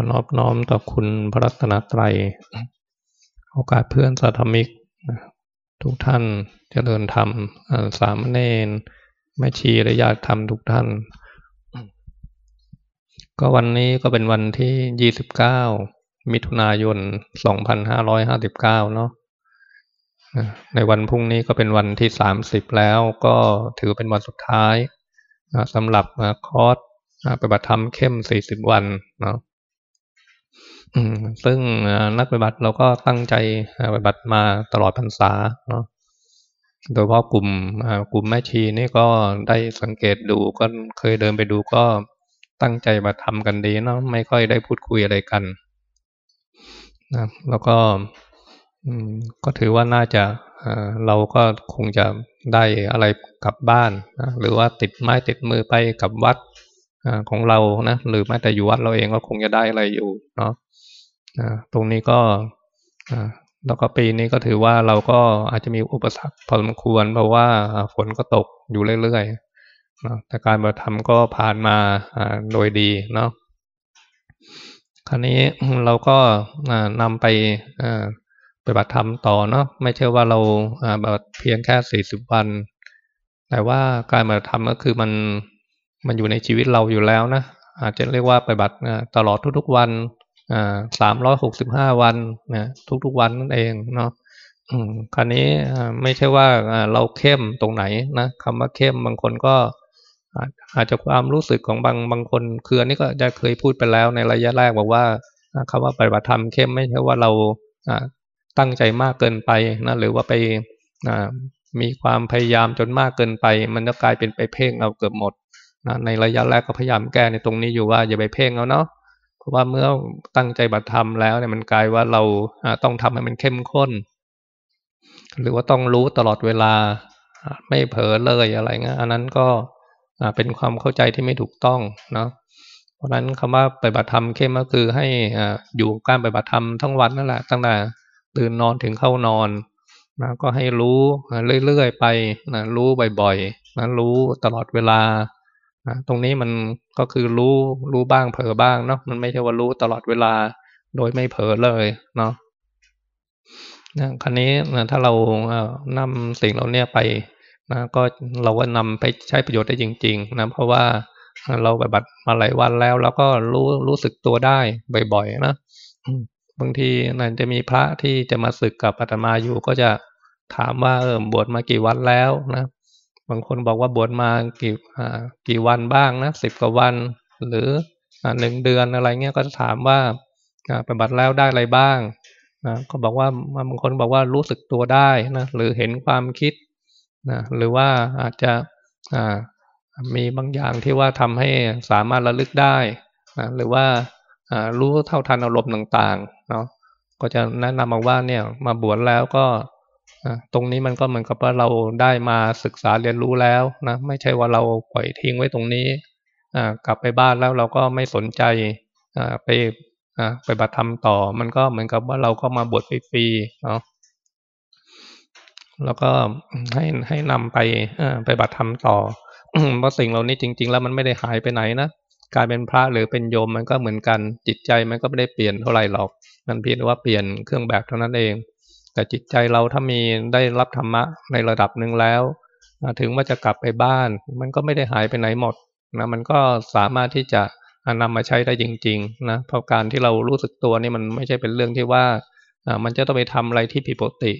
อนอบน้อมต่อคุณพระรัตนตรัย โอกาสเพื่อนสาธมิก ทุกท่านจเจริญธรรมสามเณรแม่ชีและญาติธรรมทุกท่าน ก็วันนี้ก็เป็นวันที่ยี่สิบเก้ามิถุนายนสองพันห้าร้อยห้าสิบเก้าเนาะในวันพรุ่งนี้ก็เป็นวันที่สามสิบแล้วก็ถือเป็นวันสุดท้ายสำหรับคอร์สปฏิบัติธรรมเข้มสี่สิบวันเนาะ ซึ่งนักปฏิบัติเราก็ตั้งใจปฏิบัติมาตลอดพรรษาเนาะโดยเฉพาะกลุ่มกลุ่มแม่ชีนี่ก็ได้สังเกตดูก็เคยเดินไปดูก็ตั้งใจมาทำกันดีเนาะไม่ค่อยได้พูดคุยอะไรกันนะแล้วก็ก็ถือว่าน่าจะเราก็คงจะได้อะไรกลับบ้านนะหรือว่าติดไม้ติดมือไปกับวัดของเรานะหรือแม้แต่อยู่วัดเราเองก็คงจะได้อะไรอยู่เนาะ ตรงนี้ก็แล้วก็ปีนี้ก็ถือว่าเราก็อาจจะมีอุปสรรคพอสมควร เพราะว่าฝนก็ตกอยู่เรื่อยๆแต่การบัติธรรมก็ผ่านมาโดยดีเนาะคราวนี้เราก็นำไปปฏิบัติธรรมต่อเนาะไม่ใช่ว่าเราแบบเพียงแค่สี่สิบวัน แต่ว่าการปฏิบัติธรรมก็คือมันมันอยู่ในชีวิตเราอยู่แล้วนะอาจจะเรียกว่าปฏิบัติตลอดทุกๆวัน สามร้อยหกสิบห้าวันนะทุกๆวันนั่นเองเนาะคราวนี้ไม่ใช่ว่าเราเข้มตรงไหนนะคำว่าเข้มบางคนก็อาจจะความรู้สึกของบางบางคนคืออันนี้ก็จะเคยพูดไปแล้วในระยะแรกบอกว่าคำว่าปฏิบัติธรรมเข้มไม่ใช่ว่าเราตั้งใจมากเกินไปนะหรือว่าไปมีความพยายามจนมากเกินไป มันจะกลายเป็นไปเพ่งเอาเกือบหมดนะในระยะแรกก็พยายามแก้ในตรงนี้อยู่ว่าอย่าไปเพ่งเอาเนาะเพราะ ว่าเมื่อตั้งใจบัตรทำแล้วเนี่ยมันกลายว่าเราต้องทำให้มันเข้มข้น หรือว่าต้องรู้ตลอดเวลาไม่เผลอเลยอะไรเงี้ยอันนั้นก็เป็นความเข้าใจที่ไม่ถูกต้องเนาะเพราะนั้นคำว่าปฏิบัติธรรมเข้มก็คือให้อยู่การปฏิบัติธรรมทั้งวันนั่นแหละตั้งแต่ตื่นนอนถึงเข้านอนนะก็ให้รู้เรื่อยๆไปนะรู้บ่อยๆนะรู้ตลอดเวลา ตรงนี้มันก็คือรู้รู้บ้างเผลอบ้างเนาะมันไม่ใช่ว่ารู้ตลอดเวลาโดยไม่เผลอเลยเนาะนะครั้นี้นะถ้าเรานำสิ่งเราเนี่ยไปนะก็เราก็นำไปใช้ประโยชน์ได้จริง ๆ นะ เพราะว่าเราปฏิบัติมาหลายวันแล้วเราก็รู้รู้สึกตัวได้บ่อยๆนะบางทีนั่นจะมีพระที่จะมาศึกกับอาตมาอยู่ก็จะถามว่าเออบวชมากี่วันแล้วนะ บางคนบอกว่าบวชมากี่กี่วันบ้างนะสิบกว่าวัน หรือหนึ่งเดือนอะไรเงี้ยก็จะถามว่าปฏิบัติแล้วได้อะไรบ้างนะก็บอกว่าบางคนบอกว่ารู้สึกตัวได้นะหรือเห็นความคิดนะหรือว่าอาจจะมีบางอย่างที่ว่าทำให้สามารถระลึกได้นะหรือว่ารู้เท่าทันอารมณ์ต่างๆเนาะก็จะแนะนำมาว่าเนี่ยมาบวชแล้วก็ ตรงนี้มันก็เหมือนกับว่าเราได้มาศึกษาเรียนรู้แล้วนะไม่ใช่ว่าเราปล่อยทิ้งไว้ตรงนี้กลับไปบ้านแล้วเราก็ไม่สนใจไปไปบัตรธรรมต่อ มันก็เหมือนกับว่าเราก็มาบวชฟรีๆเนาะแล้วก็ให้ให้นำไปไปบัตรธรรมต่อเพราะสิ่งเหล่านี้จริง ๆ แล้วมันไม่ได้หายไปไหนนะการเป็นพระหรือเป็นโยมมันก็เหมือนกันจิตใจมันก็ไม่ได้เปลี่ยนเท่าไหร่หรอก มันเพียงแต่ว่าเปลี่ยนเครื่องแบบเท่านั้นเอง แต่จิตใจเราถ้ามีได้รับธรรมะในระดับหนึ่งแล้วถึงว่าจะกลับไปบ้าน มันก็ไม่ได้หายไปไหนหมดนะมันก็สามารถที่จะนำมาใช้ได้จริงๆนะเพราะการที่เรารู้สึกตัวนี่มันไม่ใช่เป็นเรื่องที่ว่ามันจะต้องไปทำอะไรที่ผิดปกติ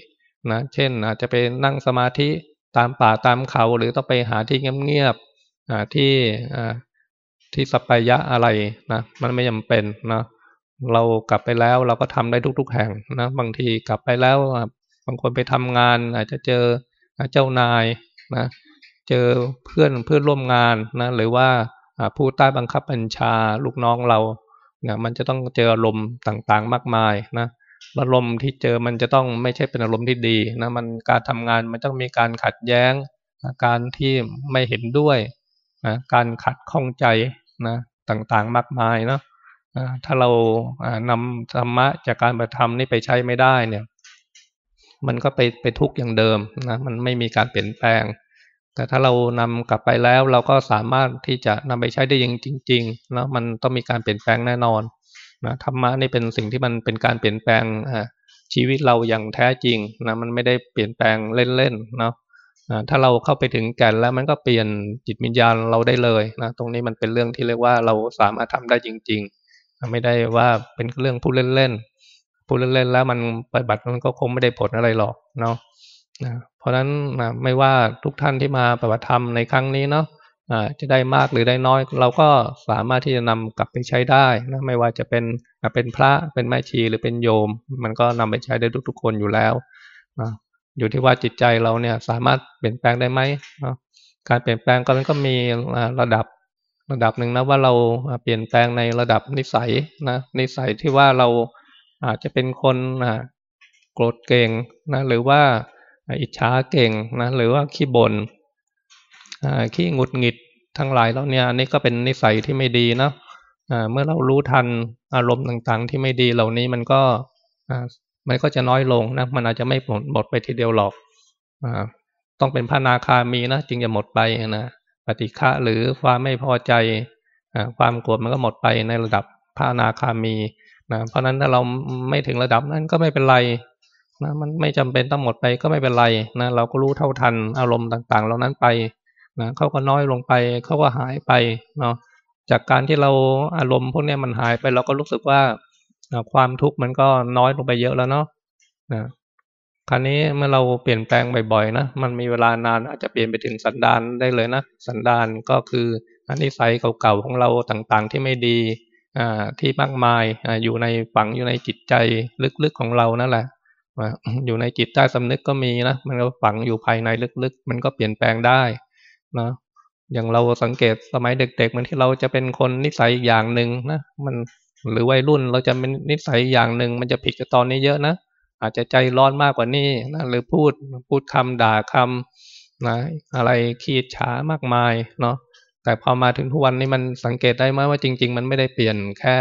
นะเช่นอาจจะไปนั่งสมาธิตามป่าตามเขา หรือต้องไปหาที่เงียบๆที่ที่สัปยะอะไรนะมันไม่จาเป็นนะ เรากลับไปแล้วเราก็ทำได้ทุก ๆ แห่งนะบางทีกลับไปแล้วบางคนไปทำงาน อาจจะเจอเจ้านายนะเจอเพื่อนเพื่อนร่วมงานนะหรือว่าผู้ใต้บังคับบัญชาลูกน้องเราเนี่ยมันจะต้องเจออารมณ์ต่างๆ มากมายนะอารมณ์ที่เจอมันจะต้องไม่ใช่เป็นอารมณ์ที่ดีนะมันการทำงานมันต้องมีการขัดแย้งการที่ไม่เห็นด้วยนะการขัดข้องใจนะต่างๆมากมายเนาะ ถ้าเรานำธรรมะจากการปฏิธรรมนี่ไปใช้ไม่ได้เนี่ย มันก็ไปไปทุกข์อย่างเดิมนะมันไม่มีการเปลี่ยนแปลง แต่ถ้าเรานำกลับไปแล้วเราก็สามารถที่จะนำไปใช้ได้จริงจริงๆแล้วมันต้องมีการเปลี่ยนแปลงแน่นอนนะธรรมะนี่เป็นสิ่งที่มันเป็นการเปลี่ยนแปลงชีวิตเราอย่างแท้จริงนะมันไม่ได้เปลี่ยนแปลงเล่นๆเนาะถ้าเราเข้าไปถึงแก่นแล้วมันก็เปลี่ยนจิตวิญญาณเราได้เลยนะตรงนี้มันเป็นเรื่องที่เรียกว่าเราสามารถทำได้จริง ๆ ไม่ได้ว่าเป็นเรื่องพูดเล่นๆพูดเล่นๆแล้วมันปฏิบัติมันก็คงไม่ได้ผลอะไรหรอกเนาะนะเพราะฉะนั้นนะไม่ว่าทุกท่านที่มาปฏิบัติธรรมในครั้งนี้เนาะจะได้มากหรือได้น้อย เราก็สามารถที่จะนำกลับไปใช้ได้นะไม่ว่าจะเป็นเป็นพระเป็นแม่ชีหรือเป็นโยม มันก็นำไปใช้ได้ทุกๆคนอยู่แล้วนะอยู่ที่ว่าจิตใจเราเนี่ยสามารถเปลี่ยนแปลงได้ไหมนะการเปลี่ยนแปลงก็มันก็มีระดับ ระดับหนึ่งนะว่าเราเปลี่ยนแปลงในระดับนิสัยนะนิสัยที่ว่าเราอาจจะเป็นคนโกรธเก่งนะหรือว่าอิจฉาเก่งนะหรือว่าขี้บน่นขี้งุดหงิดทั้งหลายแล้วเนี่ยนี่ก็เป็นนิสัยที่ไม่ดีนะเมื่อเรารู้ทันอารมณ์ต่างๆ ที่ไม่ดีเหล่านี้มันก็มันก็จะน้อยลงนะมันอาจจะไม่หมดหมดไปทีเดียวหรอกต้องเป็นพระนาคามีนะจึงจะหมดไปนะ ฏิฆะหรือความไม่พอใจความโกรธมันก็หมดไปในระดับพระนาคามีนะเพราะนั้นถ้าเราไม่ถึงระดับนั้นก็ไม่เป็นไรนะมันไม่จำเป็นต้องหมดไปก็ไม่เป็นไรนะเราก็รู้เท่าทันอารมณ์ต่างๆ เหล่านั้นไปนะเขาก็น้อยลงไปเขาก็หายไปเนาะจากการที่เราอารมณ์พวกนี้มันหายไปเราก็รู้สึกว่าความทุกข์มันก็น้อยลงไปเยอะแล้วเนาะนะ คราวนี้เมื่อเราเปลี่ยนแปลงบ่อยๆนะมันมีเวลานานอาจจะเปลี่ยนไปถึงสันดานได้เลยนะสันดานก็คืออนิสัยเก่าๆของเราต่างๆ ที่ไม่ดีอ่าที่มากมายออยู่ในฝังอยู่ในจิตใจลึกๆของเรานั่นแหละอยู่ในจิตใต้สำนึกก็มีนะมันก็ฝังอยู่ภายในลึกๆ มันก็เปลี่ยนแปลงได้นะอย่างเราสังเกตสมัยเด็กๆมันที่เราจะเป็นคนนิสัยอย่างหนึ่งนะมันหรือวัยรุ่นเราจะเป็นนิสัยอย่างหนึ่งมันจะผิดกับตอนนี้เยอะนะ อาจจะใจร้อนมากกว่านี้นะหรือพูดพูดคำด่าคำนะอะไรขีดฉามากมายเนาะแต่พอมาถึงทุกวันนี้มันสังเกตได้ไหมว่าจริง ๆ มันไม่ได้เปลี่ยนแค่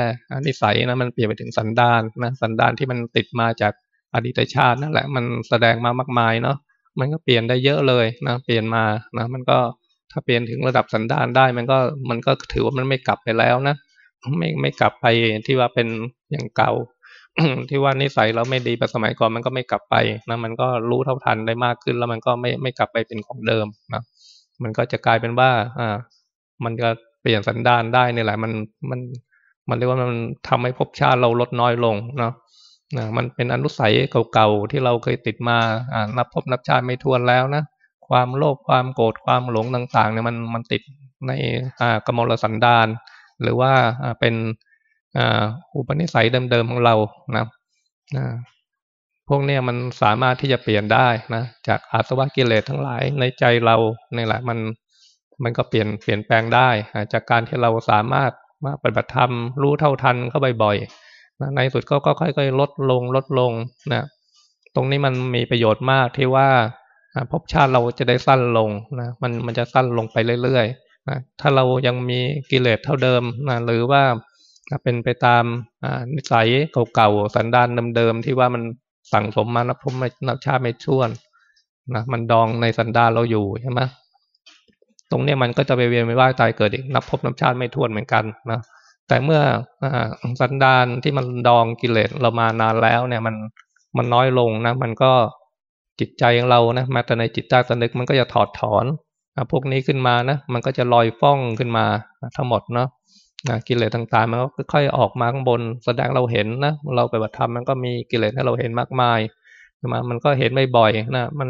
นิสัยนะมันเปลี่ยนไปถึงสันดานนะสันดานที่มันติดมาจากอดีตชาตินั่นแหละมันแสดงมามากมายเนาะมันก็เปลี่ยนได้เยอะเลยนะเปลี่ยนมานะมันก็ถ้าเปลี่ยนถึงระดับสันดานได้ มันก็มันก็ถือว่ามันไม่กลับไปแล้วนะไม่ไม่กลับไปที่ว่าเป็นอย่างเก่า ที่ว่านิสัยเราไม่ดีแบบสมัยก่อนมันก็ไม่กลับไปนะมันก็รู้เท่าทันได้มากขึ้น แล้วมันก็ไม่ไม่กลับไปเป็นของเดิมนะมันก็จะกลายเป็นว่า อ่า มันจะเปลี่ยนสันดานได้นี่แหละ มันมันมันเรียกว่ามันทำให้ภพชาติเราลดน้อยลงเนาะนะมันเป็นอนุสัยเก่าๆที่เราเคยติดมาอ่านับภพนับชาติไม่ทวนแล้วนะความโลภความโกรธความหลงต่างๆเนี่ยมันมันติดในอ่ากมลสันดาน หรือว่าเป็น อุปนิสัยเดิมๆของเรานะนะพวกนี้มันสามารถที่จะเปลี่ยนได้นะจากอาสวะกิเลสทั้งหลายในใจเราเนี่ยแหละมันมันก็เปลี่ยนเปลี่ยนแปลงได้ จากการที่เราสามารถมาปฏิบัติธรรมรู้เท่าทันเข้าบ่อยๆนะในสุดก็ค่อยๆลดลงลดลงนะตรงนี้มันมีประโยชน์มากที่ว่าภพชาติเราจะได้สั้นลงนะมันมันจะสั้นลงไปเรื่อยๆนะถ้าเรายังมีกิเลสเท่าเดิมนะหรือว่า เป็นไปตามนิสัยเก่าๆสันดานเดิมๆที่ว่ามันสั่งสมมานับพมนับชาติไม่ช่วนนะมันดองในสันดานเราอยู่ใช่ไหมตรงนี้มันก็จะไปเวียนไปว่ายตายเกิดอีกนับพบนับชาติไม่ท้วนเหมือนกันนะแต่เมื่อสันดานที่มันดองกิเลสเรามานานแล้วเนี่ยมันมันน้อยลงนะ มันก็จิตใจของเรานะแม้แต่ในจิตใต้สนึกมันก็จะถอดถอนพวกนี้ขึ้นมานะ มันก็จะลอยฟ้องขึ้นมาทั้งหมดเนาะ นะกิเลสต่างๆมันก็ค่อยออกมาข้างบน แสดงเราเห็นนะเราไปบัติธรรมมันก็มีกิเลสให้เราเห็นมากมายมามันก็เห็นไม่บ่อยนะมัน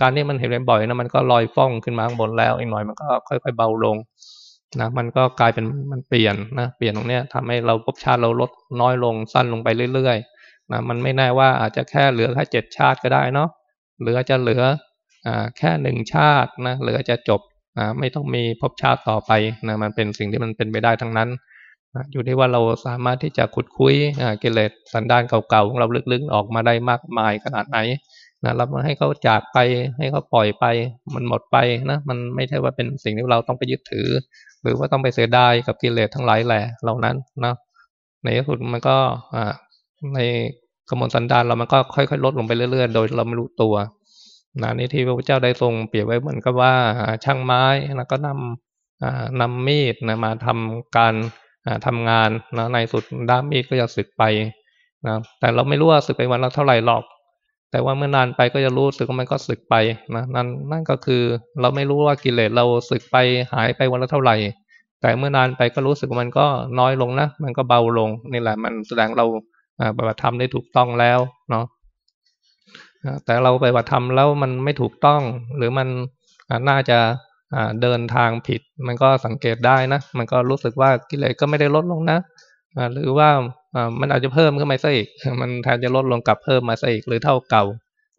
การที่มันเห็นบ่อยนะมันก็ลอยฟ้องขึ้นมาข้างบนแล้วอีกหน่อยมันก็ค่อย ๆ เบาลงนะมันก็กลายเป็นมันเปลี่ยนนะเปลี่ยนตรงเนี้ยทำให้เราภพชาติเราลดน้อยลงสั้นลงไปเรื่อยๆนะมันไม่แน่ว่าอาจจะแค่เหลือแค่เจ็ดชาติก็ได้เนาะหรือจะเหลืออ่าแค่หนึ่งชาตินะหรือจะจบ อ่าไม่ต้องมีภพชาติต่อไปนะมันเป็นสิ่งที่มันเป็นไปได้ทั้งนั้นนะอยู่ที่ว่าเราสามารถที่จะขุดคุยอ่ากิเลสสันดานเก่าๆของเราลึกๆออกมาได้มากมายขนาดไหนนะเราให้เขาจากไปให้เขาปล่อยไป มันหมดไปนะมันไม่ใช่ว่าเป็นสิ่งที่เราต้องไปยึดถือ หรือว่าต้องไปเสียดายกับกิเลสทั้งหลายแหละเหล่านั้นนะในที่สุดมันก็อ่าในกมลสันดานเรามันก็ค่อยๆ ลดลงไปเรื่อยๆ โดยเราไม่รู้ตัว นะนี่ที่พระพุทธเจ้าได้ทรงเปรียบไว้เหมือนกับว่าช่างไม้แล้วก็นำนำมีดนะมาทำการทำงานนะในสุดด้ามมีดก็จะสึกไปนะแต่เราไม่รู้ว่าสึกไปวันละเท่าไหร่หรอก แต่ว่าเมื่อนานไปก็จะรู้สึกว่ามันก็สึกไปนะนั่นนั่นก็คือเราไม่รู้ว่ากิเลสเราสึกไปหายไปวันละเท่าไหร่ แต่เมื่อนานไปก็รู้สึกว่ามันก็น้อยลงนะมันก็เบาลงนี่แหละมันแสดงเราปฏิบัติธรรมได้ถูกต้องแล้วเนาะ แต่เราไปฏิบัติธรรมแล้วมันไม่ถูกต้อง หรือมันน่าจะเดินทางผิด มันก็สังเกตได้นะ มันก็รู้สึกว่ากิเลสก็ไม่ได้ลดลงนะหรือว่ามันอาจจะเพิ่มขึ้นมาซะอีก มันแทนจะลดลงกลับเพิ่มมาซะอีกหรือเท่าเก่า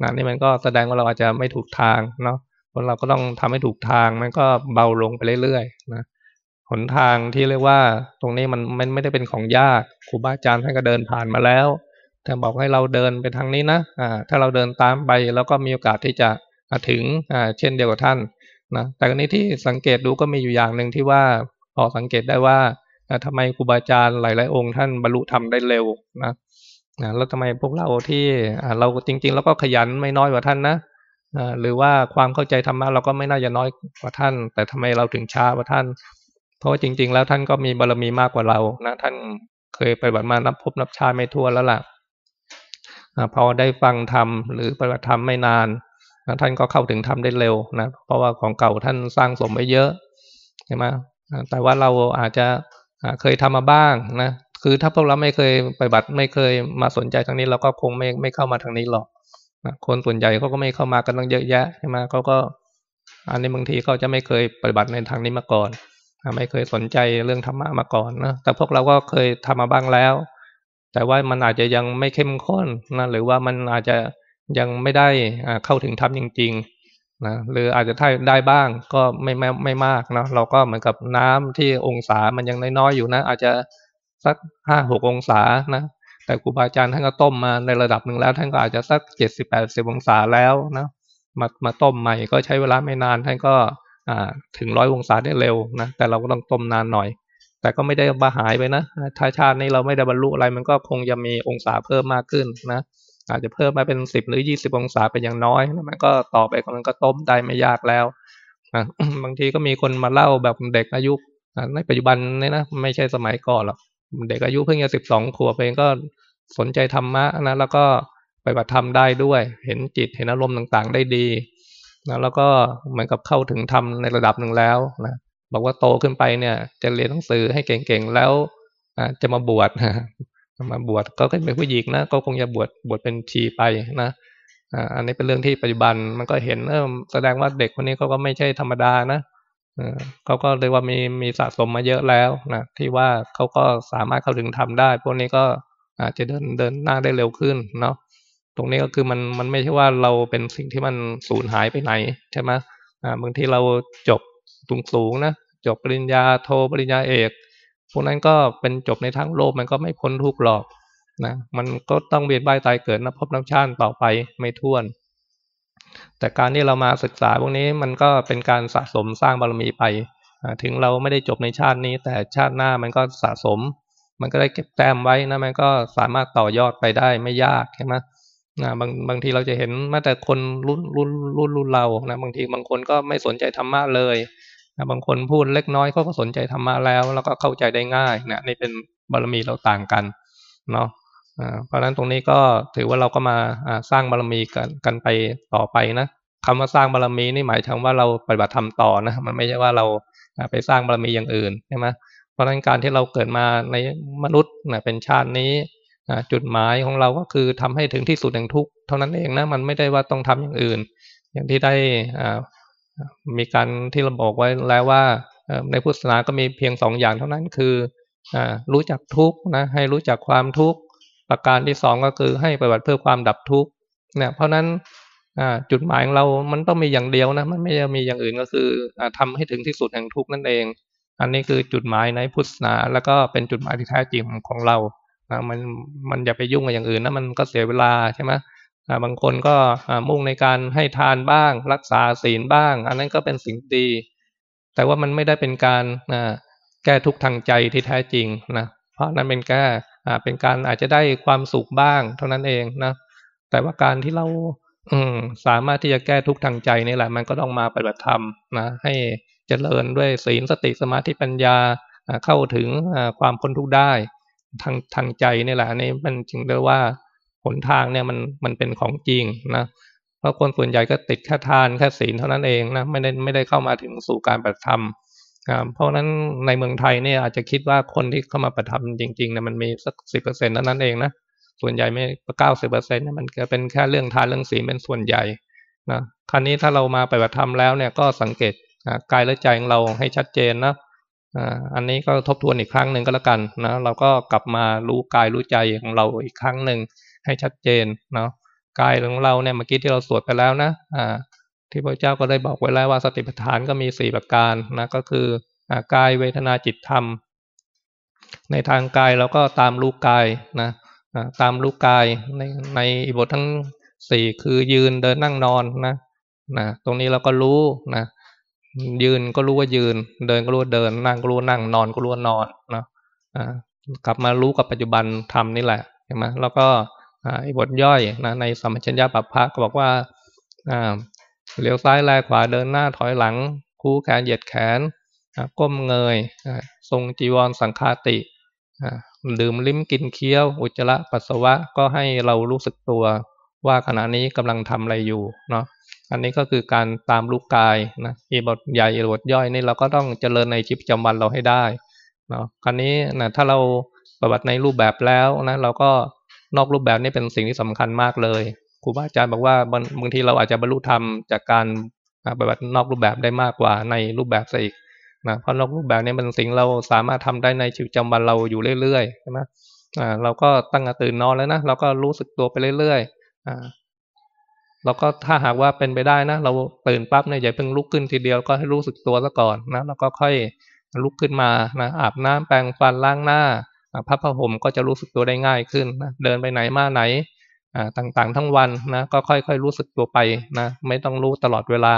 นะนี่มันก็แสดงว่าเราอาจจะไม่ถูกทางเนาะคนเราก็ต้องทำให้ถูกทางมันก็เบาลงไปเรื่อยๆนะหนทางที่เรียกว่าตรงนี้มันมันไม่ได้เป็นของยากครูบาอาจารย์ท่านก็เดินผ่านมาแล้ว ท่านบอกให้เราเดินไปทางนี้นะอ่าถ้าเราเดินตามไปแล้วก็มีโอกาสที่จะถึงอ่าเช่นเดียวกับท่านนะแต่กรณีที่สังเกตดูก็มีอยู่อย่างหนึ่งที่ว่าพอสังเกตได้ว่าทำไมครูบาอาจารย์หลาย ๆ องค์ท่านบรรลุธรรมได้เร็วนะนะแล้วทำไมพวกเราที่เราจริง ๆ แล้วก็ขยันไม่น้อยกว่าท่านนะหรือว่าความเข้าใจธรรมะเราก็ไม่น่าจะน้อยกว่าท่าน แต่ทำไมเราถึงช้ากว่าท่าน เพราะว่าจริง ๆ แล้วท่านก็มีบารรมีมากกว่าเรานะท่านเคยไปบัติมานับพบนับชาไม่ทั่วแล้วล่ะ พอได้ฟังธรรมหรือปฏิบัติธรรมไม่นานท่านก็เข้าถึงธรรมได้เร็วนะเพราะว่าของเก่าท่านสร้างสมไว้เยอะใช่ไหมแต่ว่าเราอาจจะเคยทำมาบ้างนะคือถ้าพวกเราไม่เคยปฏิบัติไม่เคยมาสนใจทางนี้เราก็คงไม่ไม่เข้ามาทางนี้หรอกนะคนส่วนใหญ่เขาก็ไม่เข้ามากันตั้งเยอะแยะใช่ไหมเขาก็ อันนี้บางทีเขาจะไม่เคยปฏิบัติในทางนี้มาก่อนไม่เคยสนใจเรื่องธรรมะมาก่อนนะแต่พวกเราก็เคยทำมาบ้างแล้ว แต่ว่ามันอาจจะยังไม่เข้มข้นนะหรือว่ามันอาจจะยังไม่ได้เข้าถึงธรรมจริงๆนะหรืออาจจะได้ได้บ้างก็ไม่ไม่ไม่มากเนาะเราก็เหมือนกับน้ำที่องศามันยังน้อยๆอยู่นะ อาจจะสักห้าหกองศานะแต่ครูบาอาจารย์ท่านก็ต้มมาในระดับหนึ่งแล้ว ท่านก็อาจจะสักเจ็ดสิบแปดสิบองศาแล้วนะมามาต้มใหม่ก็ใช้เวลาไม่นานท่านก็อ่าถึงร้อยองศาได้เร็วนะแต่เราก็ต้องต้มนานหน่อย แต่ก็ไม่ได้บาหายไปนะถ้าชาตินี้เราไม่ได้บรรลุอะไร มันก็คงจะมีองศาเพิ่มมากขึ้นนะ อาจจะเพิ่มมาเป็นสิบหรือยี่สิบองศาเป็นอย่างน้อยแล้วมันก็ต่อไปมันก็ต้มได้ไม่ยากแล้วบางทีก็มีคนมาเล่าแบบเด็กอายุในปัจจุบันนี่นะไม่ใช่สมัยก่อนหรอกเด็กอายุเพิ่งจะสิบสองขวบเองก็สนใจธรรมะนะแล้วก็ไปบัติธรรมได้ด้วย เห็นจิตเห็นอารมณ์ต่างๆ ได้ดีนะแล้วก็เหมือนกับเข้าถึงธรรมในระดับหนึ่งแล้วนะ บอกว่าโตขึ้นไปเนี่ย จะเรียนหนังสือให้เก่งๆแล้วจะมาบวชมาบวชก็เป็นผู้หญิงนะก็คงจะบวชบวชเป็นชีไปนะอันนี้เป็นเรื่องที่ปัจจุบันมันก็เห็นเออแสดงว่าเด็กคนนี้เขาก็ไม่ใช่ธรรมดานะเขาก็เรียกว่ามีมีสะสมมาเยอะแล้วนะที่ว่าเขาก็สามารถเข้าถึงทำได้ พวกนี้ก็อาจจะเดินเดินหน้าได้เร็วขึ้นเนาะตรงนี้ก็คือมันมันไม่ใช่ว่าเราเป็นสิ่งที่มันสูญหายไปไหนใช่ไหมบางทีเราจบ สูงสูงนะจบปริญญาโทปริญญาเอกพวกนั้นก็เป็นจบในทางโลกมันก็ไม่พ้นทุกข์หรอกนะมันก็ต้องเบียดบ่ายตายเกิดนับพบนับชาติต่อไปไม่ท้วน แต่การที่เรามาศึกษาพวกนี้มันก็เป็นการสะสมสร้างบารมีไป ถึงเราไม่ได้จบในชาตินี้ แต่ชาติหน้ามันก็สะสม มันก็ได้เก็บแต้มไว้นะมันก็สามารถต่อยอดไปได้ไม่ยากใช่ไหมนะบางบางทีเราจะเห็นแม้แต่คนรุ่นรุ่นรุ่นรุ่นเรานะบางทีบางคนก็ไม่สนใจธรรมะเลย บางคนพูดเล็กน้อยเขาก็สนใจธรรมะแล้ว แล้วก็เข้าใจได้ง่ายนะนี่เป็นบารมีเราต่างกันเนาะเพราะฉะนั้นตรงนี้ก็ถือว่าเราก็มาสร้างบารมีกันกันไปต่อไปนะคำว่าสร้างบารมีนี่หมายถึงว่าเราปฏิบัติธรรมต่อนะมันไม่ใช่ว่าเราไปสร้างบารมีอย่างอื่นใช่ไหมเพราะฉะนั้นการที่เราเกิดมาในมนุษย์เป็นชาตินี้จุดหมายของเราก็คือทำให้ถึงที่สุดแห่งทุกข์เท่านั้นเองนะมันไม่ได้ว่าต้องทำอย่างอื่น อย่างที่ได้ มีการที่เราบอกไว้แล้วว่าในพุทธศาสนาก็มีเพียงสองอย่างเท่านั้นคือรู้จักทุกนะให้รู้จักความทุกข์ประการที่สองก็คือให้ปฏิบัติเพื่อความดับทุกข์เนี่ยเพราะนั้นจุดหมายของเรา มันต้องมีอย่างเดียวนะ มันไม่มีอย่างอื่นก็คือทำให้ถึงที่สุดแห่งทุกข์นั่นเอง อันนี้คือจุดหมายในพุทธศาสนา แล้วก็เป็นจุดหมายที่แท้จริงของเรามันมันอย่าไปยุ่งกับอย่างอื่นนะมันก็เสียเวลาใช่ไหม บางคนก็มุ่งในการให้ทานบ้าง รักษาศีลบ้าง อันนั้นก็เป็นสิ่งดี แต่ว่ามันไม่ได้เป็นการแก้ทุกทางใจที่แท้จริงนะเพราะนั้นเป็นแก้เป็นการอาจจะได้ความสุขบ้าง เท่านั้นเองนะแต่ว่าการที่เราอืมสามารถที่จะแก้ทุกทางใจนี่แหละ มันก็ต้องมาปฏิบัติธรรมนะให้เจริญด้วยศีลสติสมาธิปัญญาเข้าถึงความพ้นทุกข์ได้ทางทางใจนี่แหละอันนี้มันจึงเรียกว่า หนทางเนี่ยมันมันเป็นของจริงนะเพราะคนส่วนใหญ่ก็ติดแค่ทานแค่ศีลเท่านั้นเองนะไม่ได้ไม่ได้เข้ามาถึงสู่การปฏิธรรมเพราะนั้นในเมืองไทยเนี่ยอาจจะคิดว่าคนที่เข้ามาปฏิธรรมจริงๆเนี่ยมันมีสักสิบเปอร์เซ็นต์เท่านั้นเองนะส่วนใหญ่ไม่เก้าสิบเปอร์เซ็นต์เนี่ยมันก็เป็นแค่เรื่องทานเรื่องศีลเป็นส่วนใหญ่นะครั้นี้ถ้าเรามาปฏิบัติธรรมแล้วเนี่ยก็สังเกตกายและใจของเราให้ชัดเจนนะอันนี้ก็ทบทวนอีกครั้งหนึ่งก็แล้วกันนะเราก็กลับมารู้กายรู้ใจของเราอีกครั้งหนึ่ง ให้ชัดเจนเนาะกายของเราเนี่ยเมื่อกี้ที่เราสวดไปแล้วนะอ่าที่พระเจ้าก็ได้บอกไว้แล้วว่าสติปัฏฐานก็มีสี่ประการนะก็คือกายเวทนาจิตธรรม ในทางกายเราก็ตามรู้กายนะตามรู้กายในในบททั้งสี่คือยืนเดินนั่งนอนนะนะตรงนี้เราก็รู้นะยืนก็รู้ว่ายืน เดินก็รู้ว่าเดิน นั่งก็รู้ว่านั่งนอนก็รู้ว่านอนนะกลับมารู้กับปัจจุบันทำนี่แหละใช่ไหมแล้วก็ บทย่อยนะในสมัชัญญาปัปพะก็บอกว่าเลี้ยวซ้ายแลขวาเดินหน้าถอยหลัง คู่แขนเหยียดแขนก้มเงยทรงจีวรสังคาติดื่มลิ้มกินเคี้ยว อุจจาระปัสสาวะก็ให้เรารู้สึกตัวว่าขณะนี้กำลังทำอะไรอยู่เนาะอันนี้ก็คือการตามลูกกายนะอีบทใหญ่บทย่อยนี่เราก็ต้องเจริญในชีวิตประจำวันเราให้ได้เนาะคราวนี้นะถ้าเราปฏิบัติในรูปแบบแล้วนะเราก็ นอกรูปแบบนี่เป็นสิ่งที่สำคัญมากเลยครูบาอาจารย์บอกว่าบางทีเราอาจจะบรรลุธรรมจากการปฏิบัตินอกรูปแบบได้มากกว่าในรูปแบบซะอีกนะเพราะนอกรูปแบบนี้เป็นสิ่งเราสามารถทำได้ในชีวิตประจำวันเราอยู่เรื่อยๆใช่ไหมอ่าเราก็ตั้งตื่นนอนแล้วนะเราก็รู้สึกตัวไปเรื่อยๆอ่าเราก็ถ้าหากว่าเป็นไปได้นะ เราตื่นปั๊บเนี่ยอย่าเพิ่งลุกขึ้นทีเดียวก็ให้รู้สึกตัวซะก่อนนะแล้วก็ค่อยลุกขึ้นมานะอาบน้ำแปรงฟันล้างหน้า พับผ้าห่มก็จะรู้สึกตัวได้ง่ายขึ้นนะเดินไปไหนมาไหนต่างๆ ทั้งวันนะก็ค่อยๆรู้สึกตัวไปนะไม่ต้องรู้ตลอดเวลา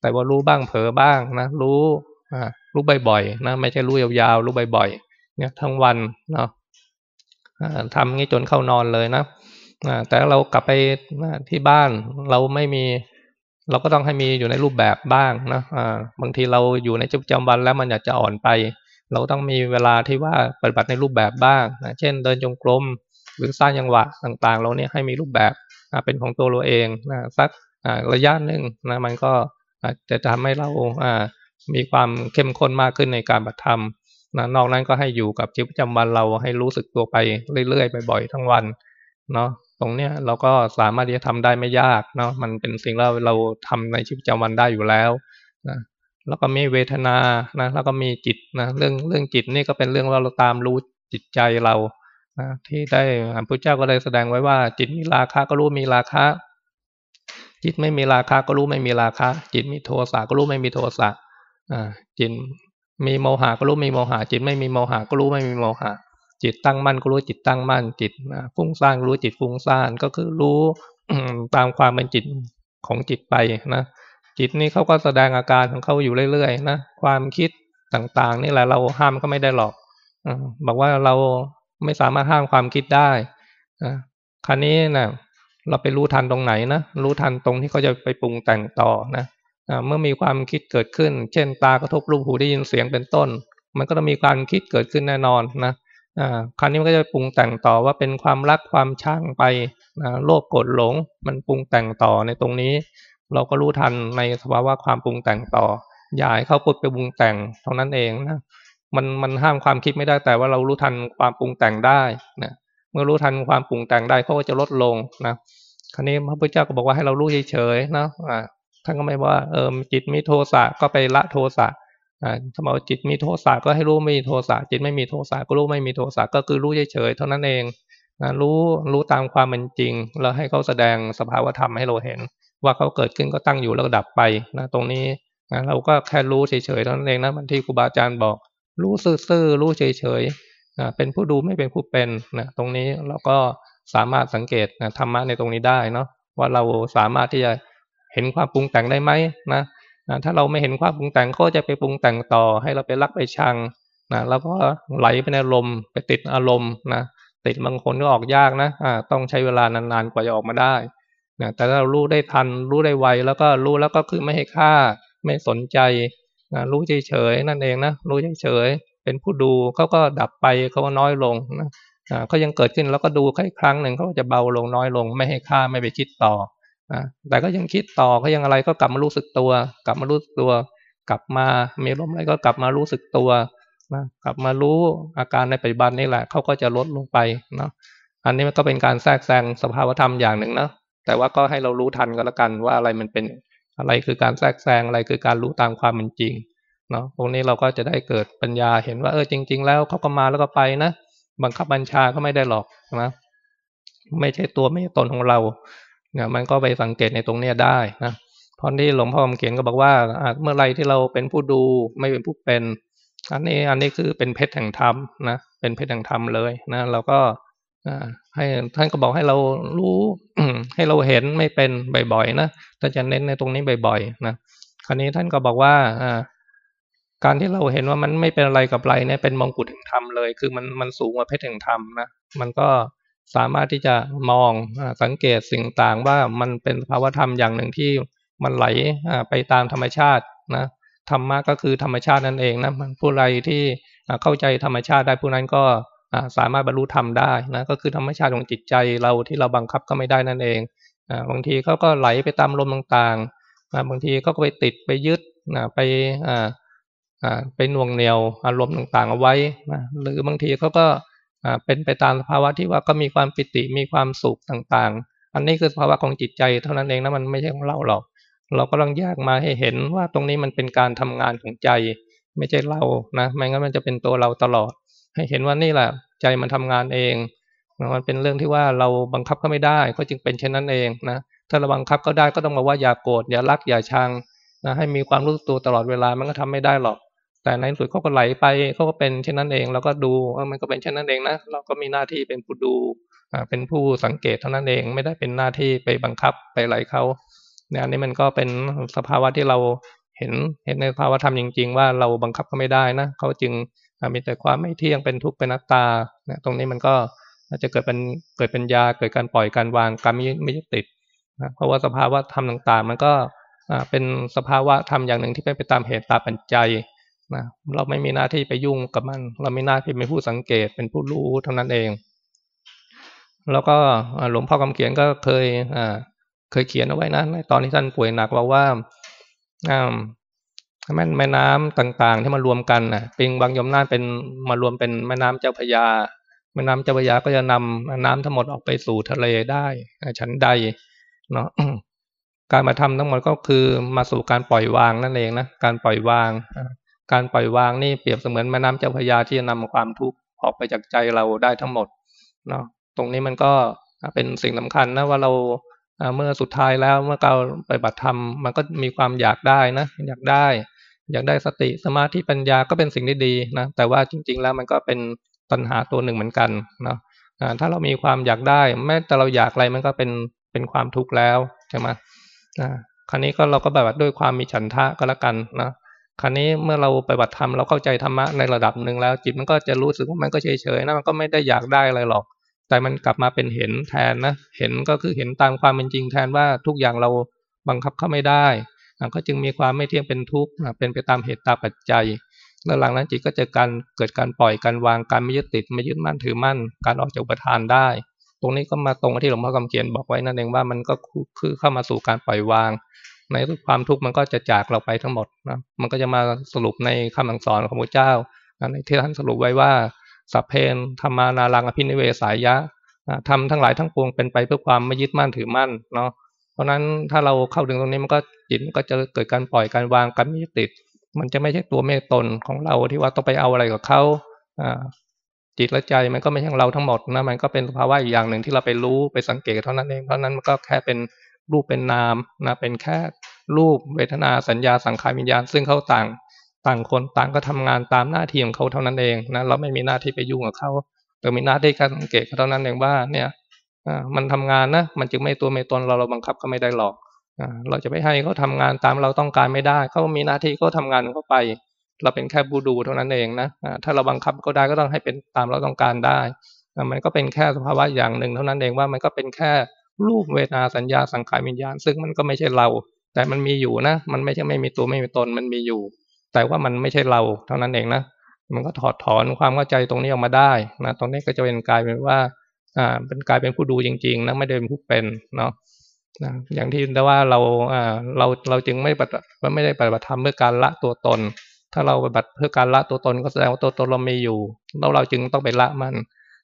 แต่ว่ารู้บ้างเผลอบ้างนะรู้รู้บ่อยๆนะไม่ใช่รู้ยาวๆรู้บ่อยๆเนี่ยทั้งวันเนาะทำงี้จนเข้านอนเลยนะแต่เรากลับไปที่บ้านเราไม่มี เราก็ต้องให้มีอยู่ในรูปแบบบ้างนะบางทีเราอยู่ในชีวิตประจำวันแล้วมันอยากจะอ่อนไป เราต้องมีเวลาที่ว่าปฏิบัติในรูปแบบบ้างนะเช่น เดินจงกรมหรือสร้างยังหวะต่างๆ เราเนี่ยให้มีรูปแบบเป็นของตัวเราเองนะสักระยะหนึ่งนะมันก็จะทำให้เรามีความเข้มข้นมากขึ้นในการปฏิธรรมนะนอกนั้นก็ให้อยู่กับชีวิตประจำวันเราให้รู้สึกตัวไปเรื่อยๆบ่อยๆทั้งวันเนาะตรงเนี้ยเราก็สามารถที่จะทำได้ไม่ยากเนาะมันเป็นสิ่งเราเราทำในชีวิตประจำวันได้อยู่แล้วนะ แล้วก็มีเวทนานะแล้วก็มีจิตนะเรื่องเรื่องจิตนี่ก็เป็นเรื่องเราตามรู้จิตใจเรานะที่ได้พระพุทธเจ้าก็ได้แสดงไว้ว่า จิตมีราคะก็รู้มีราคะ จิตไม่มีราคะก็รู้ไม่มีราคะ จิตมีโทสะก็รู้ไม่มีโทสะอ่าจิตมีโมหะก็รู้มีโมหะจิตไม่มีโมหะก็รู้ไม่มีโมหะจิตตั้งมั่นก็รู้จิตตั้งมั่นจิตฟุ้งซ่านรู้จิตฟุ้งซ่านก็คือรู้ตามความเป็นจิตของจิตไปนะ จิตนี่เขาก็แสดงอาการของเขาอยู่เรื่อยๆนะความคิดต่างๆ นี่แหละเราห้ามก็ไม่ได้หรอกบอกว่าเราไม่สามารถห้ามความคิดได้คราวนี้นะเราไปรู้ทันตรงไหนนะรู้ทันตรงที่เขาจะไปปรุงแต่งต่อนะเมื่อมีความคิดเกิดขึ้น เช่น ตากระทบรูปหูได้ยินเสียงเป็นต้น มันก็ต้องมีการคิดเกิดขึ้นแน่นอนนะคราวนี้มันก็จะปรุงแต่งต่อว่าเป็นความรักความช่างไปนะโลภโกรธหลง มันปรุงแต่งต่อในตรงนี้ เราก็รู้ทันในสภาวะความปรุงแต่งต่อ อย่าให้เขาปุดไปปรุงแต่งเท่านั้นเองนะมันมันห้ามความคิดไม่ได้แต่ว่าเรารู้ทันความปรุงแต่งได้นะเมื่อรู้ทันความปรุงแต่งได้เขาก็จะลดลงนะคราวนี้พระพุทธเจ้าก็บอกว่าให้เรารู้เฉยๆนะอ่าท่านก็ไม่ว่าเออจิตมีโทสะก็ไปละโทสะอ่าถ้าบอกจิตมีโทสะก็ให้รู้ไม่มีโทสะจิตไม่มีโทสะก็รู้ไม่มีโทสะก็คือรู้เฉยๆเท่านั้นเองนะรู้รู้ตามความเป็นจริง แล้วให้เขาแสดงสภาวธรรมให้เราเห็น ว่าเขาเกิดขึ้นก็ตั้งอยู่แล้วดับไปนะตรงนี้นะเราก็แค่รู้เฉยๆเท่านั้นเองนะมันที่ครูบาอาจารย์บอก รู้ซื่อๆรู้เฉยๆนะเป็นผู้ดูไม่เป็นผู้เป็นนะตรงนี้เราก็สามารถสังเกตนะธรรมะในตรงนี้ได้เนาะว่าเราสามารถที่จะเห็นความปรุงแต่งได้ไหมนะนะถ้าเราไม่เห็นความปรุงแต่งก็จะไปปรุงแต่งต่อ ให้เราไปรักไปชังนะแล้วก็ไหลไปในอารมณ์ไปติดอารมณ์นะติดบางคนก็ออกยากนะอ่าต้องใช้เวลานานๆกว่าจะออกมาได้ นะแต่ถ้าเรารู้ได้ทัน รู้ได้ไวแล้วก็รู้แล้วก็คือไม่ให้ค่า ไม่สนใจนะรู้เฉยๆนั่นเองนะรู้เฉยๆเป็นผู้ดูเขาก็ดับไปเขาก็น้อยลงนะเขายังเกิดขึ้นแล้วก็ดูแค่ครั้งหนึ่งเขาจะเบาลงน้อยลง ไม่ให้ค่าไม่ไปคิดต่อแต่ก็ยังคิดต่อเขายังอะไรก็กลับมารู้สึกตัว กลับมารู้สึกตัว กลับมามีลมอะไรก็กลับมารู้สึกตัวนะกลับมารู้อาการในปัจจุบันนี่แหละเขาก็จะลดลงไปเนาะอันนี้มันก็เป็นการแทรกแซงสภาวธรรมอย่างหนึ่งนะ แต่ว่าก็ให้เรารู้ทันก็แล้วกันว่าอะไรมันเป็นอะไรคือการแทรกแซงอะไรคือการรู้ตามความเป็นจริงเนาะตรงนี้เราก็จะได้เกิดปัญญาเห็นว่าเออจริง ๆ แล้วเขาก็มาแล้วก็ไปนะบังคับบัญชาก็ไม่ได้หรอกนะไม่ใช่ตัวไม่ตนของเราเนี่ยมันก็ไปสังเกตในตรงเนี้ยได้นะเพราะที่หลวงพ่อคำเขียนก็บอกว่าเมื่อไรที่เราเป็นผู้ดูไม่เป็นผู้เป็น อันนี้อันนี้คือเป็นเพชรแห่งธรรมนะเป็นเพชรแห่งธรรมเลยนะเราก็ ให้ท่านก็บอกให้เรารู้ให้เราเห็นไม่เป็นบ่อยๆนะถ้านจะเน้นในตรงนี้บ่อยๆนะคราวนี้ท่านก็บอกว่าการที่เราเห็นว่ามันไม่เป็นอะไรกับไรเนี่ยเป็นมงกุฎแห่งธรรมเลย คือมันมันสูงกว่าเพชรแห่งธรรมนะมันก็สามารถที่จะมองสังเกตสิ่งต่างว่ามันเป็นภาวธรรมอย่างหนึ่งที่มันไหลไปตามธรรมชาตินะธรรมะก็คือธรรมชาตินั่นเองนะผู้ใดที่เข้าใจธรรมชาติได้ผู้นั้นก็ สามารถบรรลุธรรมได้นะก็คือธรรมชาติของจิตใจเราที่เราบังคับก็ไม่ได้นั่นเองบางทีเขาก็ไหลไปตามลมต่างๆบางทีเขาก็ไปติดไปยึดไปไปน่วงเหนียวอารมณ์ต่างๆเอาไว้นะหรือบางทีเขาก็เป็นไปตามภาวะที่ว่าก็มีความปิติมีความสุขต่างๆ อันนี้คือภาวะของจิตใจเท่านั้นเองนะมันไม่ใช่ของเราหรอก เราก็ต้องแยกมาให้เห็นว่าตรงนี้มันเป็นการทำงานของใจ ไม่ใช่เรานะไม่งั้นมันจะเป็นตัวเราตลอด ให้เห็นว่านี่แหละ ใจมันทำงานเองมันเป็นเรื่องที่ว่าเราบังคับก็ไม่ได้ก็จึงเป็นเช่นนั้นเองนะถ้าเราบังคับก็ได้ก็ต้องมาว่าอย่าโกรธอย่ารักอย่าชังนะให้มีความรู้ตัวตลอดเวลามันก็ทำไม่ได้หรอก แต่ในสุดเขาก็ไหลไปเขาก็เป็นเช่นนั้นเองเราก็ดูว่ามันก็เป็นเช่นนั้นเองนะเราก็มีหน้าที่เป็นผู้ดูเป็นผู้สังเกตเท่านั้นเองไม่ได้เป็นหน้าที่ไปบังคับไปไหลเขาเนี่ยอันนี้มันก็เป็นสภาวะที่เราเห็นเห็นในภาวะธรรมจริง ๆ ว่าเราบังคับก็ไม่ได้นะเขาจึง มีแต่ความไม่เที่ยงเป็นทุกข์เป็นนัตตาเนี่ยตรงนี้มันก็จะเกิดเป็นเกิดเป็นยาเกิดการปล่อยการวางการไม่ไม่ยึดติดนะเพราะว่าสภาวะธรรมต่างๆ มันก็เป็นสภาวะธรรมอย่างหนึ่งที่เป็นไปตามเหตุตามปัจจัยนะเราไม่มีหน้าที่ไปยุ่งกับมัน เราไม่หน้าที่เป็นผู้สังเกตเป็นผู้รู้เท่านั้นเอง แล้วก็หลวงพ่อคำเขียนก็เคยอ่าเคยเขียนเอาไว้นะในตอนที่ท่านป่วยหนักว่าว่าอ่า แม่แม่น้ำต่างๆ ที่มารวมกันนะปิงบางยมน่านเป็นมารวมเป็นแม่น้ำเจ้าพยา แม่น้ำเจ้าพยาก็จะนำน้ำทั้งหมดออกไปสู่ทะเลได้ชั้นใดเนาะการมาทำทั้งหมดก็คือมาสู่การปล่อยวางนั่นเองนะการปล่อยวาง การปล่อยวางนี่เปรียบเสมือนแม่น้ำเจ้าพยาที่จะนำความทุกข์ออกไปจากใจเราได้ทั้งหมดเนาะตรงนี้มันก็เป็นสิ่งสำคัญนะว่าเราเมื่อสุดท้ายแล้วเมื่อเราไปบัติธรรมมันก็มีความอยากได้นะอยากได้ อยากได้สติสมาธิปัญญาก็เป็นสิ่งที่ดีนะแต่ว่าจริง ๆ แล้วมันก็เป็นตัณหาตัวหนึ่งเหมือนกันเนาะถ้าเรามีความอยากได้ แม้แต่เราอยากอะไรมันก็เป็นเป็นความทุกข์แล้วใช่ไหมคราวนี้ก็เราก็แบบด้วยความมีฉันทะก็แล้วกันนะคราวนี้เมื่อเราไปบัติธรรมเราเข้าใจธรรมะในระดับหนึ่งแล้ว จิตมันก็จะรู้สึกว่ามันก็เฉยๆนะมันก็ไม่ได้อยากได้อะไรหรอก แต่มันกลับมาเป็นเห็นแทนนะเห็นก็คือเห็นตามความเป็นจริงแทนว่าทุกอย่างเราบังคับเข้าไม่ได้ ก็จึงมีความไม่เที่ยงเป็นทุกข์เป็นไปตามเหตุตามปัจจัย แล้วหลังนั้นจิตก็จะการเกิดการปล่อยการวางการไม่ยึดติดไม่ยึดมั่นถือมั่น การออกจากอุปทานได้ ตรงนี้ก็มาตรงกับที่หลวงพ่อคำเขียนบอกไว้นั่นเองว่ามันก็คือเข้ามาสู่การปล่อยวาง ในความทุกข์มันก็จะจากเราไปทั้งหมดนะมันก็จะมาสรุปในคำสั่งสอนของพระเจ้าในที่ท่านสรุปไว้ว่าสัพเพนธรรมานารังอภินิเวสายะทำทั้งหลายทั้งปวงเป็นไปเพื่อความไม่ยึดมั่นถือมั่นเนาะ เพราะนั้นถ้าเราเข้าถึงตรงนี้มันก็จิตก็จะเกิดการปล่อยการวางการม่ยึดติด มันจะไม่ใช่ตัวเมตตนของเราที่ว่าต้องไปเอาอะไรกับเขาจิตและใจมันก็ไม่ใช่เราทั้งหมดนะมันก็เป็นภาวะอีกอย่างหนึ่งที่เราไปรู้ไปสังเกตเท่านั้นเองเพราะนั้นมันก็แค่เป็นรูปเป็นนามนะเป็นแค่รูปเวทนาสัญญาสังขารวิญญาณ ซึ่งเขาต่างต่างคนต่างก็ทำงานตามหน้าที่ของเขาเท่านั้นเองนะเราไม่มีหน้าที่ไปยุ่งกับเขาแต่มีหน้าที่การสังเกตเท่านั้นเองว่าเนี่ย มันทำงานนะมันจึงไม่ตัวไม่ตนเราเราบังคับก็ไม่ได้หรอกเราจะไปให้เขาทางานตามเราต้องการไม่ได้เขามีหน้าที่เขาทางานเขาไป เราเป็นแค่บูดูเท่านั้นเองนะถ้าเราบังคับก็ได้ก็ต้องให้เป็นตามเราต้องการได้มันก็เป็นแค่สภาวะอย่างหนึ่งเท่านั้นเองว่ามันก็เป็นแค่รูปเวทนาสัญญาสังขารวิญญาณ ซึ่งมันก็ไม่ใช่เรา แต่มันมีอยู่นะ มันไม่ใช่ไม่มีตัวไม่มีตนมันมีอยู่ แต่ว่ามันไม่ใช่เราเท่านั้นเองนะมันก็ถอดถอนความเข้าใจตรงนี้ออกมาได้นะตรงนี้ก็จะเป็นกลายเป็นว่า อ่าเป็นกลายเป็นผู้ดูจริง ๆนะไม่ได้เป็นผู้เป็นเนาะนะอย่างที่ได้ว่าเราอ่าเราเราจึงไม่ปฏิไม่ได้ปฏิบัติธรรมเพื่อการละตัวตน ถ้าเราปฏิบัติเพื่อการละตัวตนก็แสดงว่าตัวตนเรามีอยู่แล้วเราจึงต้องไปละมัน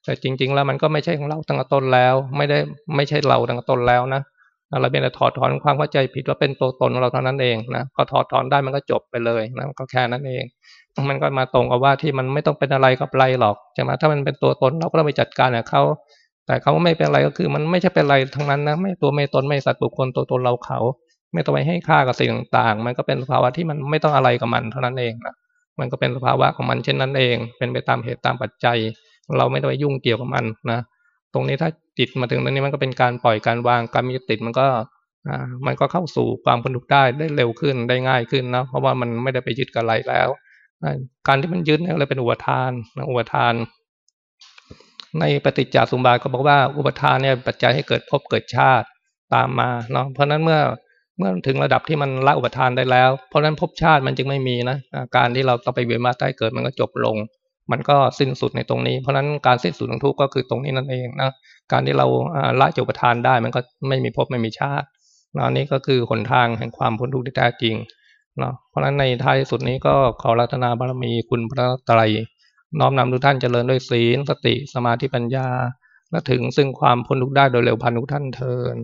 แต่จริง ๆ แล้วมันก็ไม่ใช่ของเราตั้งแต่ต้นแล้ว ไม่ได้ไม่ใช่เราตั้งแต่ต้นแล้วนะเราเป็นแต่ถอดถอนความเข้าใจผิดว่าเป็นตัวตนของเราเท่านั้นเองนะก็ถอดถอนได้มันก็จบไปเลยนะก็แค่นั้นเอง มันก็มาตรงกับว่าที่มันไม่ต้องเป็นอะไรกับไรหรอกใช่ไหมถ้ามันเป็นตัวตนเราก็ต้องไปจัดการกับเขา แต่เขาไม่เป็นไรก็คือ มันไม่ใช่เป็นไรทั้งนั้นนะไม่ตัวไม่ตนไม่สัตว์บุคคลตัวตนเราเขา ไม่ต้องไปให้ค่ากับสิ่งต่างๆ มันก็เป็นสภาวะที่มันไม่ต้องอะไรกับมันเท่านั้นเองนะมันก็เป็นสภาวะของมันเช่นนั้นเอง เป็นไปตามเหตุตามปัจจัย เราไม่ต้องไปยุ่งเกี่ยวกับมันนะตรงนี้ถ้าจิตมาถึงตรงนี้มันก็เป็นการปล่อยการวางการมีติดมันก็มันก็เข้าสู่ความพ้นทุกข์ได้ได้เร็วขึ้นได้ง่ายขึ้นนะเพราะว่ามันไม่ได้ไปยึดกับอะไรแล้ว การที่มันยึดเนี่ยเลยเป็นอุปทานนะอุปทาน ในปฏิจจสมุบาทก็บอกว่าอุปทานเนี่ยปัจจัยให้เกิดภพเกิดชาติตามมาเนาะเพราะนั้นเมื่อเมื่อถึงระดับที่มันละอุปทานได้แล้ว เพราะนั้นภพชาติมันจึงไม่มีนะการที่เราต้องไปเวียนมาใต้เกิดมันก็จบลง มันก็สิ้นสุดในตรงนี้ เพราะนั้นการสิ้นสุดของทุกข์ก็คือตรงนี้นั่นเองนะการที่เราละจุปทานได้มันก็ไม่มีภพไม่มีชาตินะนี่ก็คือหนทางแห่งความพ้นทุกข์ที่แท้จริงเนาะเพราะฉะนั้นในท้ายสุดนี้ก็ขอรัตนาบารมีคุณพระไตร น้อมนำทุกท่านเจริญด้วยศีล สติ สมาธิปัญญาและถึงซึ่งความพ้นทุกข์ได้โดยเร็วพันทุกท่านเทิน